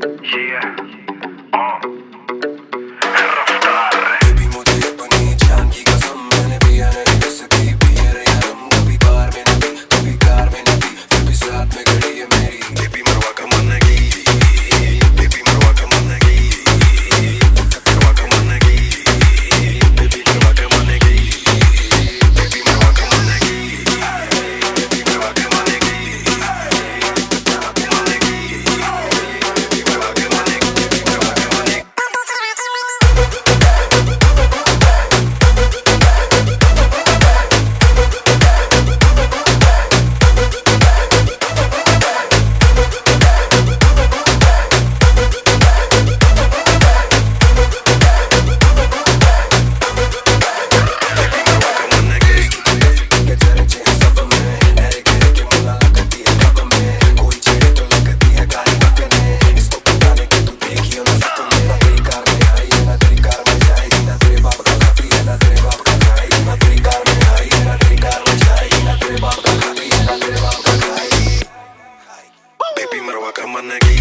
Yeah. Uh. my nigga.